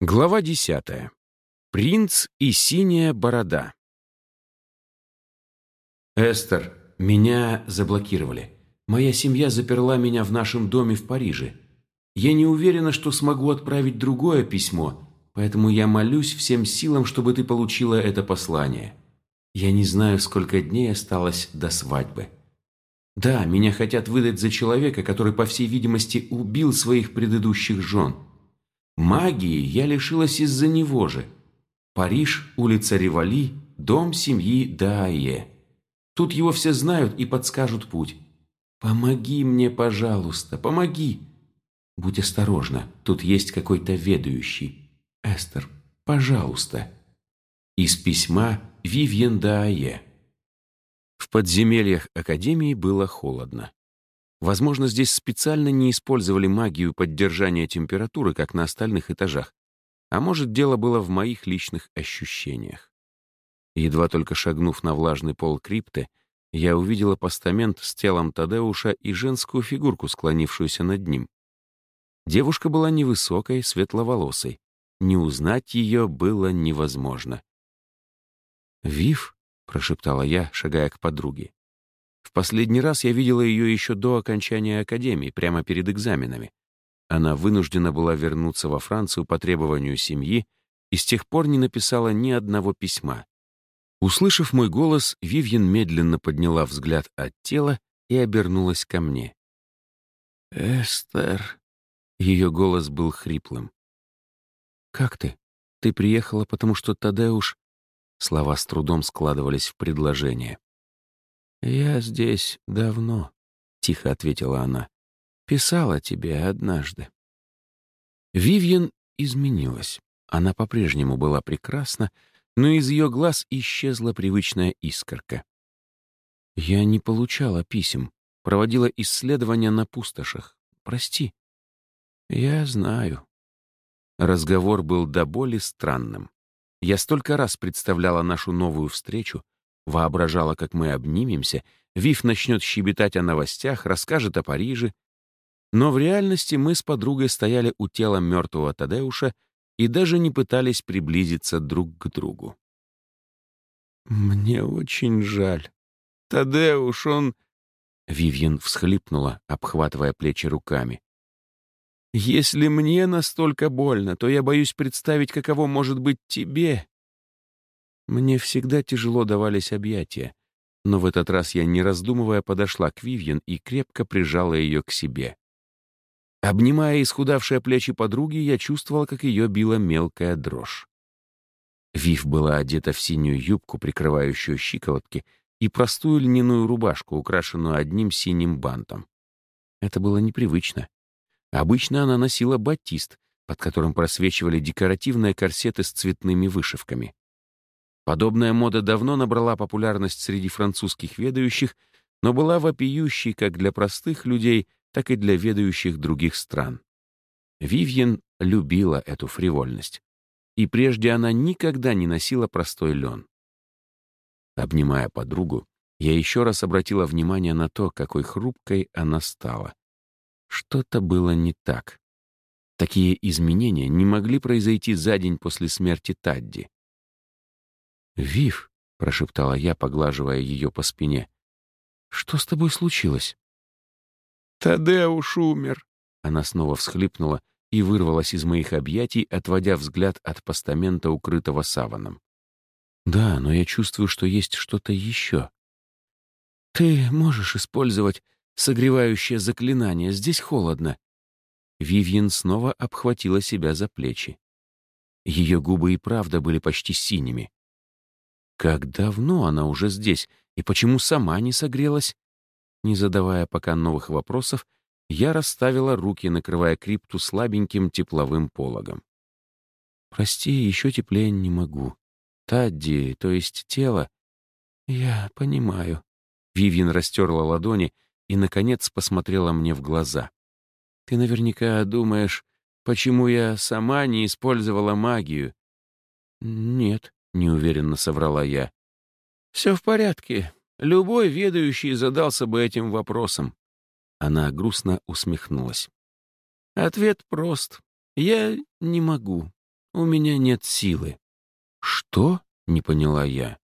Глава десятая. Принц и синяя борода. «Эстер, меня заблокировали. Моя семья заперла меня в нашем доме в Париже. Я не уверена, что смогу отправить другое письмо, поэтому я молюсь всем силам, чтобы ты получила это послание. Я не знаю, сколько дней осталось до свадьбы. Да, меня хотят выдать за человека, который, по всей видимости, убил своих предыдущих жен». Магии я лишилась из-за него же. Париж, улица Ревали, дом семьи Дае. Тут его все знают и подскажут путь. Помоги мне, пожалуйста, помоги. Будь осторожна, тут есть какой-то ведающий. Эстер, пожалуйста. Из письма Вивьен Дае. В подземельях Академии было холодно. Возможно, здесь специально не использовали магию поддержания температуры, как на остальных этажах. А может, дело было в моих личных ощущениях. Едва только шагнув на влажный пол крипты, я увидела постамент с телом Тадеуша и женскую фигурку, склонившуюся над ним. Девушка была невысокой, светловолосой. Не узнать ее было невозможно. «Вив?» — прошептала я, шагая к подруге. В последний раз я видела ее еще до окончания академии, прямо перед экзаменами. Она вынуждена была вернуться во Францию по требованию семьи и с тех пор не написала ни одного письма. Услышав мой голос, Вивьен медленно подняла взгляд от тела и обернулась ко мне. «Эстер...» Ее голос был хриплым. «Как ты? Ты приехала, потому что Тадеуш...» Слова с трудом складывались в предложение. «Я здесь давно», — тихо ответила она. «Писала тебе однажды». Вивьен изменилась. Она по-прежнему была прекрасна, но из ее глаз исчезла привычная искорка. «Я не получала писем, проводила исследования на пустошах. Прости». «Я знаю». Разговор был до боли странным. Я столько раз представляла нашу новую встречу, Воображала, как мы обнимемся, Вив начнет щебетать о новостях, расскажет о Париже. Но в реальности мы с подругой стояли у тела мертвого Тадеуша и даже не пытались приблизиться друг к другу. «Мне очень жаль. Тадеуш, он...» Вивьен всхлипнула, обхватывая плечи руками. «Если мне настолько больно, то я боюсь представить, каково может быть тебе, мне всегда тяжело давались объятия, но в этот раз я, не раздумывая, подошла к Вивьен и крепко прижала ее к себе. Обнимая исхудавшие плечи подруги, я чувствовала, как ее била мелкая дрожь. Вив была одета в синюю юбку, прикрывающую щиколотки, и простую льняную рубашку, украшенную одним синим бантом. Это было непривычно. Обычно она носила батист, под которым просвечивали декоративные корсеты с цветными вышивками. Подобная мода давно набрала популярность среди французских ведающих, но была вопиющей как для простых людей, так и для ведающих других стран. Вивьен любила эту фривольность. И прежде она никогда не носила простой лен. Обнимая подругу, я еще раз обратила внимание на то, какой хрупкой она стала. Что-то было не так. Такие изменения не могли произойти за день после смерти Тадди. «Вив», — прошептала я, поглаживая ее по спине, — «что с тобой случилось?» «Тадеуш умер», — она снова всхлипнула и вырвалась из моих объятий, отводя взгляд от постамента, укрытого саваном. «Да, но я чувствую, что есть что-то еще». «Ты можешь использовать согревающее заклинание, здесь холодно». Вивьен снова обхватила себя за плечи. Ее губы и правда были почти синими. Как давно она уже здесь, и почему сама не согрелась? Не задавая пока новых вопросов, я расставила руки, накрывая крипту слабеньким тепловым пологом. «Прости, еще теплее не могу. Тадди, то есть тело...» «Я понимаю». Вивьен растерла ладони и, наконец, посмотрела мне в глаза. «Ты наверняка думаешь, почему я сама не использовала магию?» «Нет», — неуверенно соврала я. «Все в порядке. Любой ведающий задался бы этим вопросом». Она грустно усмехнулась. «Ответ прост. Я не могу. У меня нет силы». «Что?» — не поняла я.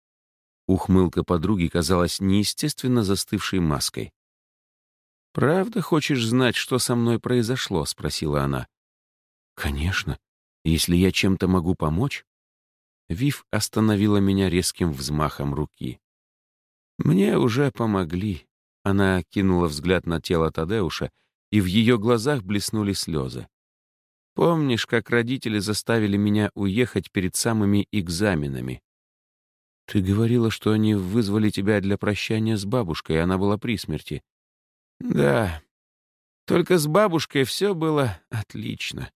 Ухмылка подруги казалась неестественно застывшей маской. «Правда хочешь знать, что со мной произошло?» — спросила она. «Конечно. Если я чем-то могу помочь?» Вив остановила меня резким взмахом руки. «Мне уже помогли». Она кинула взгляд на тело Тадеуша, и в ее глазах блеснули слезы. «Помнишь, как родители заставили меня уехать перед самыми экзаменами? Ты говорила, что они вызвали тебя для прощания с бабушкой, она была при смерти. Да, только с бабушкой все было отлично.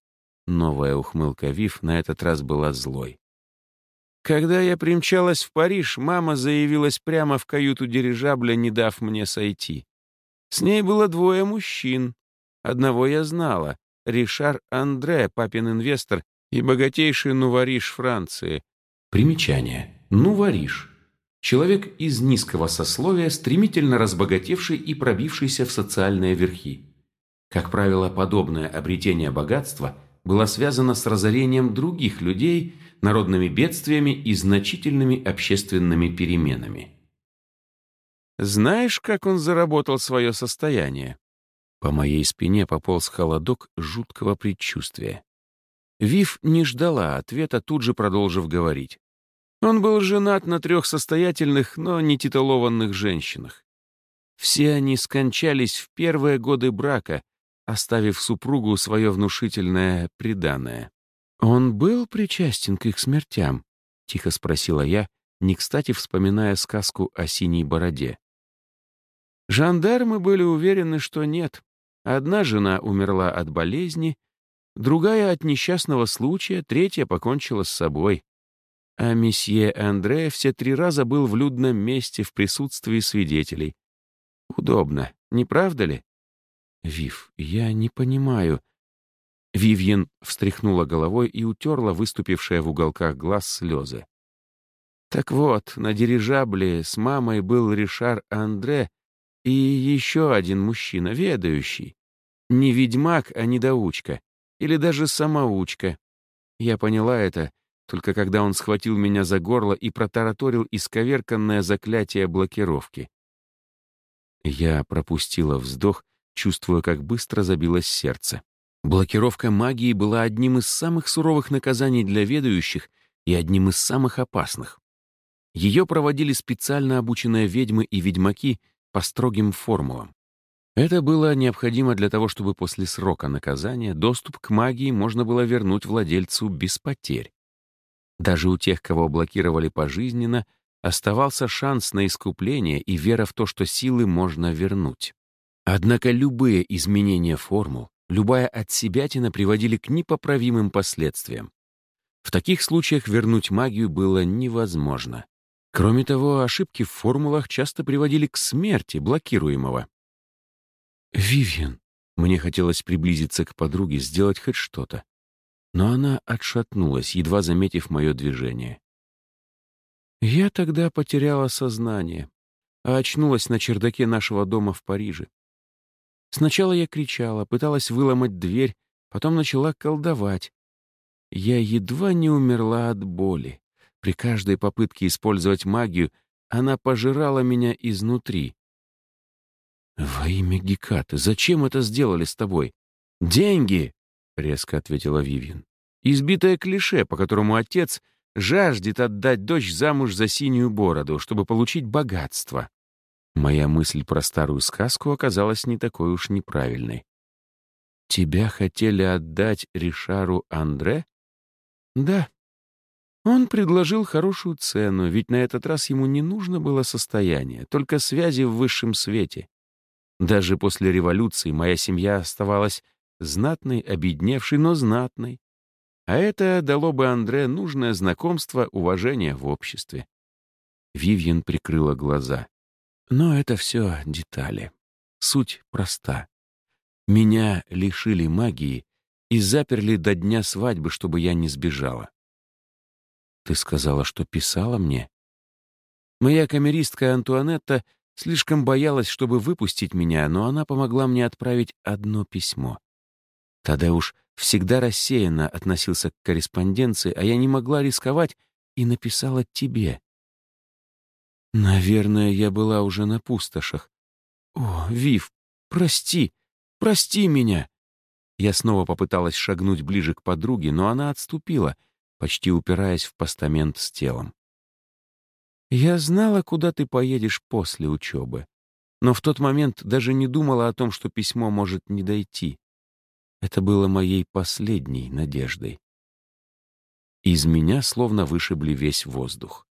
Новая ухмылка Вив на этот раз была злой. Когда я примчалась в Париж, мама заявилась прямо в каюту дирижабля, не дав мне сойти. С ней было двое мужчин. Одного я знала — Ришар Андре, папин инвестор и богатейший нувариш Франции. Примечание. Нувариш. Человек из низкого сословия, стремительно разбогатевший и пробившийся в социальные верхи. Как правило, подобное обретение богатства было связано с разорением других людей, народными бедствиями и значительными общественными переменами. Знаешь, как он заработал свое состояние? По моей спине пополз холодок жуткого предчувствия. Вив не ждала ответа, тут же продолжив говорить. Он был женат на трех состоятельных, но не титулованных женщинах. Все они скончались в первые годы брака, оставив супругу свое внушительное преданное. «Он был причастен к их смертям?» — тихо спросила я, не кстати вспоминая сказку о синей бороде. Жандармы были уверены, что нет. Одна жена умерла от болезни, другая — от несчастного случая, третья покончила с собой. А месье Андре все три раза был в людном месте в присутствии свидетелей. Удобно, не правда ли? Вив, я не понимаю. Вивьен встряхнула головой и утерла выступившие в уголках глаз слезы. Так вот, на дирижабле с мамой был Ришар Андре и еще один мужчина, ведающий. Не ведьмак, а недоучка. Или даже самоучка. Я поняла это, только когда он схватил меня за горло и протараторил исковерканное заклятие блокировки. Я пропустила вздох, чувствуя, как быстро забилось сердце. Блокировка магии была одним из самых суровых наказаний для ведающих и одним из самых опасных. Ее проводили специально обученные ведьмы и ведьмаки по строгим формулам. Это было необходимо для того, чтобы после срока наказания доступ к магии можно было вернуть владельцу без потерь. Даже у тех, кого блокировали пожизненно, оставался шанс на искупление и вера в то, что силы можно вернуть. Однако любые изменения формул, любая отсебятина приводили к непоправимым последствиям. В таких случаях вернуть магию было невозможно. Кроме того, ошибки в формулах часто приводили к смерти блокируемого. «Вивьен», мне хотелось приблизиться к подруге, сделать хоть что-то но она отшатнулась, едва заметив мое движение. Я тогда потеряла сознание, а очнулась на чердаке нашего дома в Париже. Сначала я кричала, пыталась выломать дверь, потом начала колдовать. Я едва не умерла от боли. При каждой попытке использовать магию она пожирала меня изнутри. «Во имя Гекаты, зачем это сделали с тобой? Деньги!» — резко ответила Вивьен. «Избитое клише, по которому отец жаждет отдать дочь замуж за синюю бороду, чтобы получить богатство». Моя мысль про старую сказку оказалась не такой уж неправильной. «Тебя хотели отдать Ришару Андре?» «Да». Он предложил хорошую цену, ведь на этот раз ему не нужно было состояние, только связи в высшем свете. Даже после революции моя семья оставалась знатный, обедневший, но знатный. А это дало бы Андре нужное знакомство, уважение в обществе. Вивьен прикрыла глаза. Но это все детали. Суть проста. Меня лишили магии и заперли до дня свадьбы, чтобы я не сбежала. Ты сказала, что писала мне? Моя камеристка Антуанетта слишком боялась, чтобы выпустить меня, но она помогла мне отправить одно письмо. Тадеуш всегда рассеянно относился к корреспонденции, а я не могла рисковать и написала тебе. Наверное, я была уже на пустошах. О, Вив, прости, прости меня. Я снова попыталась шагнуть ближе к подруге, но она отступила, почти упираясь в постамент с телом. Я знала, куда ты поедешь после учебы, но в тот момент даже не думала о том, что письмо может не дойти. Это было моей последней надеждой. Из меня словно вышибли весь воздух.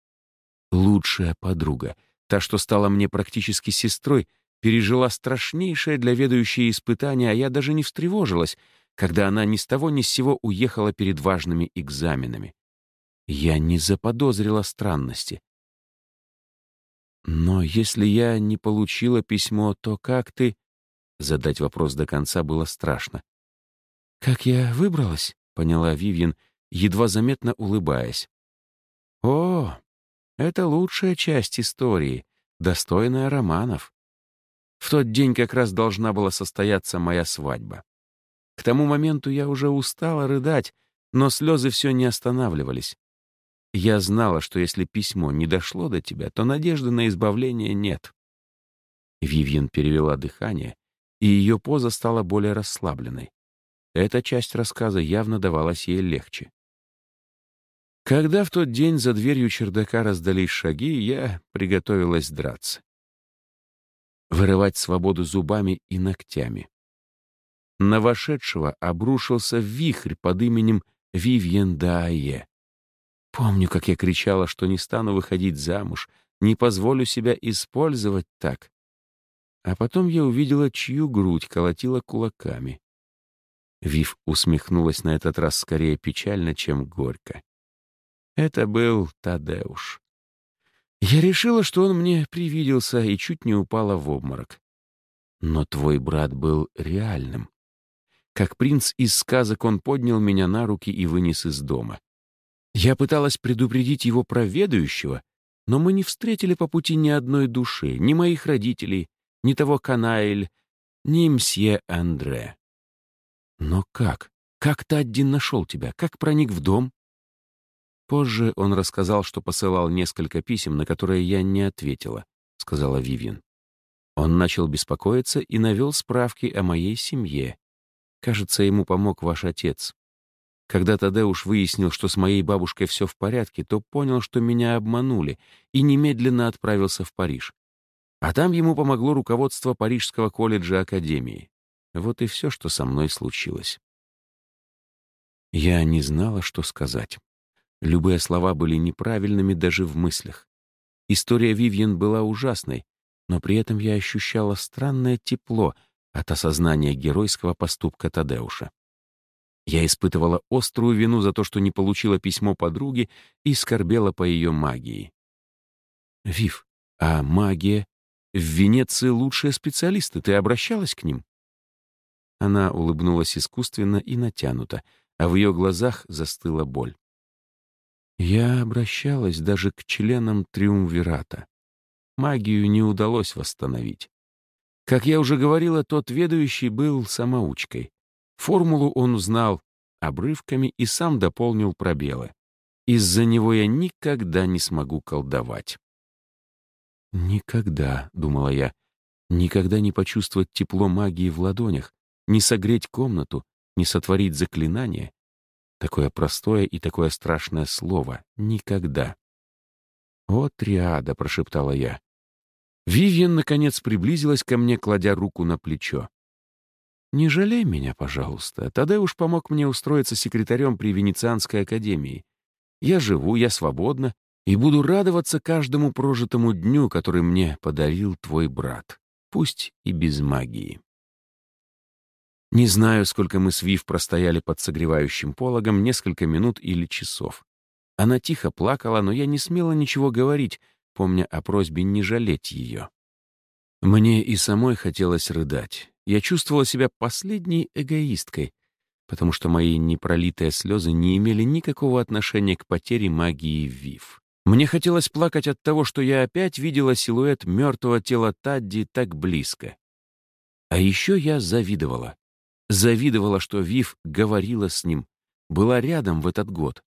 Лучшая подруга, та, что стала мне практически сестрой, пережила страшнейшее для ведающей испытание, а я даже не встревожилась, когда она ни с того ни с сего уехала перед важными экзаменами. Я не заподозрила странности. Но если я не получила письмо, то как ты... Задать вопрос до конца было страшно. «Как я выбралась?» — поняла Вивьен, едва заметно улыбаясь. «О, это лучшая часть истории, достойная романов. В тот день как раз должна была состояться моя свадьба. К тому моменту я уже устала рыдать, но слезы все не останавливались. Я знала, что если письмо не дошло до тебя, то надежды на избавление нет. Вивьен перевела дыхание, и ее поза стала более расслабленной. Эта часть рассказа явно давалась ей легче. Когда в тот день за дверью чердака раздались шаги, я приготовилась драться вырывать свободу зубами и ногтями. На вошедшего обрушился вихрь под именем Вивьен Дае. Помню, как я кричала, что не стану выходить замуж, не позволю себя использовать так. А потом я увидела, чью грудь колотила кулаками. Вив усмехнулась на этот раз скорее печально, чем горько. Это был Тадеуш. Я решила, что он мне привиделся и чуть не упала в обморок. Но твой брат был реальным. Как принц из сказок он поднял меня на руки и вынес из дома. Я пыталась предупредить его про ведающего, но мы не встретили по пути ни одной души, ни моих родителей, ни того Канаэль, ни мсье Андре. Но как? Как Таддин нашел тебя? Как проник в дом? Позже он рассказал, что посылал несколько писем, на которые я не ответила, сказала Вивьен. Он начал беспокоиться и навел справки о моей семье. Кажется, ему помог ваш отец. Когда Тадеуш выяснил, что с моей бабушкой все в порядке, то понял, что меня обманули, и немедленно отправился в Париж. А там ему помогло руководство Парижского колледжа Академии. Вот и все, что со мной случилось. Я не знала, что сказать. Любые слова были неправильными даже в мыслях. История Вивьен была ужасной, но при этом я ощущала странное тепло от осознания геройского поступка Тадеуша. Я испытывала острую вину за то, что не получила письмо подруги и скорбела по ее магии. «Вив, а магия? В Венеции лучшие специалисты, ты обращалась к ним?» Она улыбнулась искусственно и натянуто, а в ее глазах застыла боль. Я обращалась даже к членам Триумвирата. Магию не удалось восстановить. Как я уже говорила, тот ведущий был самоучкой. Формулу он узнал обрывками и сам дополнил пробелы. Из-за него я никогда не смогу колдовать. «Никогда», — думала я, — «никогда не почувствовать тепло магии в ладонях, не согреть комнату, не сотворить заклинание, Такое простое и такое страшное слово. Никогда. «О, триада!» — прошептала я. Вивьен, наконец, приблизилась ко мне, кладя руку на плечо. «Не жалей меня, пожалуйста. Тадеуш помог мне устроиться секретарем при Венецианской академии. Я живу, я свободна, и буду радоваться каждому прожитому дню, который мне подарил твой брат, пусть и без магии». Не знаю, сколько мы с Вив простояли под согревающим пологом, несколько минут или часов. Она тихо плакала, но я не смела ничего говорить, помня о просьбе не жалеть ее. Мне и самой хотелось рыдать. Я чувствовала себя последней эгоисткой, потому что мои непролитые слезы не имели никакого отношения к потере магии Вив. Мне хотелось плакать от того, что я опять видела силуэт мертвого тела Тадди так близко. А еще я завидовала Завидовала, что Вив говорила с ним, была рядом в этот год.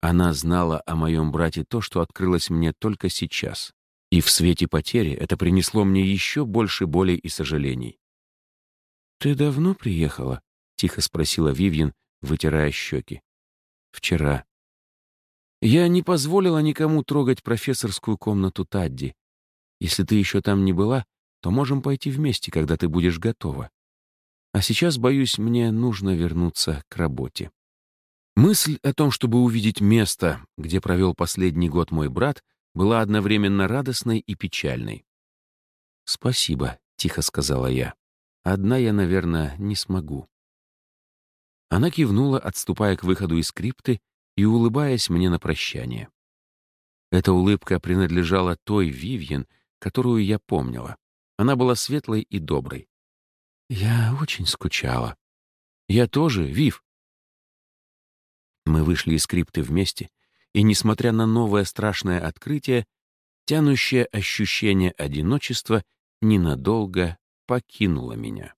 Она знала о моем брате то, что открылось мне только сейчас. И в свете потери это принесло мне еще больше боли и сожалений. «Ты давно приехала?» — тихо спросила Вивьен, вытирая щеки. «Вчера». «Я не позволила никому трогать профессорскую комнату Тадди. Если ты еще там не была, то можем пойти вместе, когда ты будешь готова. А сейчас, боюсь, мне нужно вернуться к работе». Мысль о том, чтобы увидеть место, где провел последний год мой брат, была одновременно радостной и печальной. «Спасибо», — тихо сказала я. «Одна я, наверное, не смогу». Она кивнула, отступая к выходу из скрипты и улыбаясь мне на прощание. Эта улыбка принадлежала той Вивьен, которую я помнила. Она была светлой и доброй. «Я очень скучала». «Я тоже, Вив», мы вышли из скрипты вместе, и, несмотря на новое страшное открытие, тянущее ощущение одиночества ненадолго покинуло меня.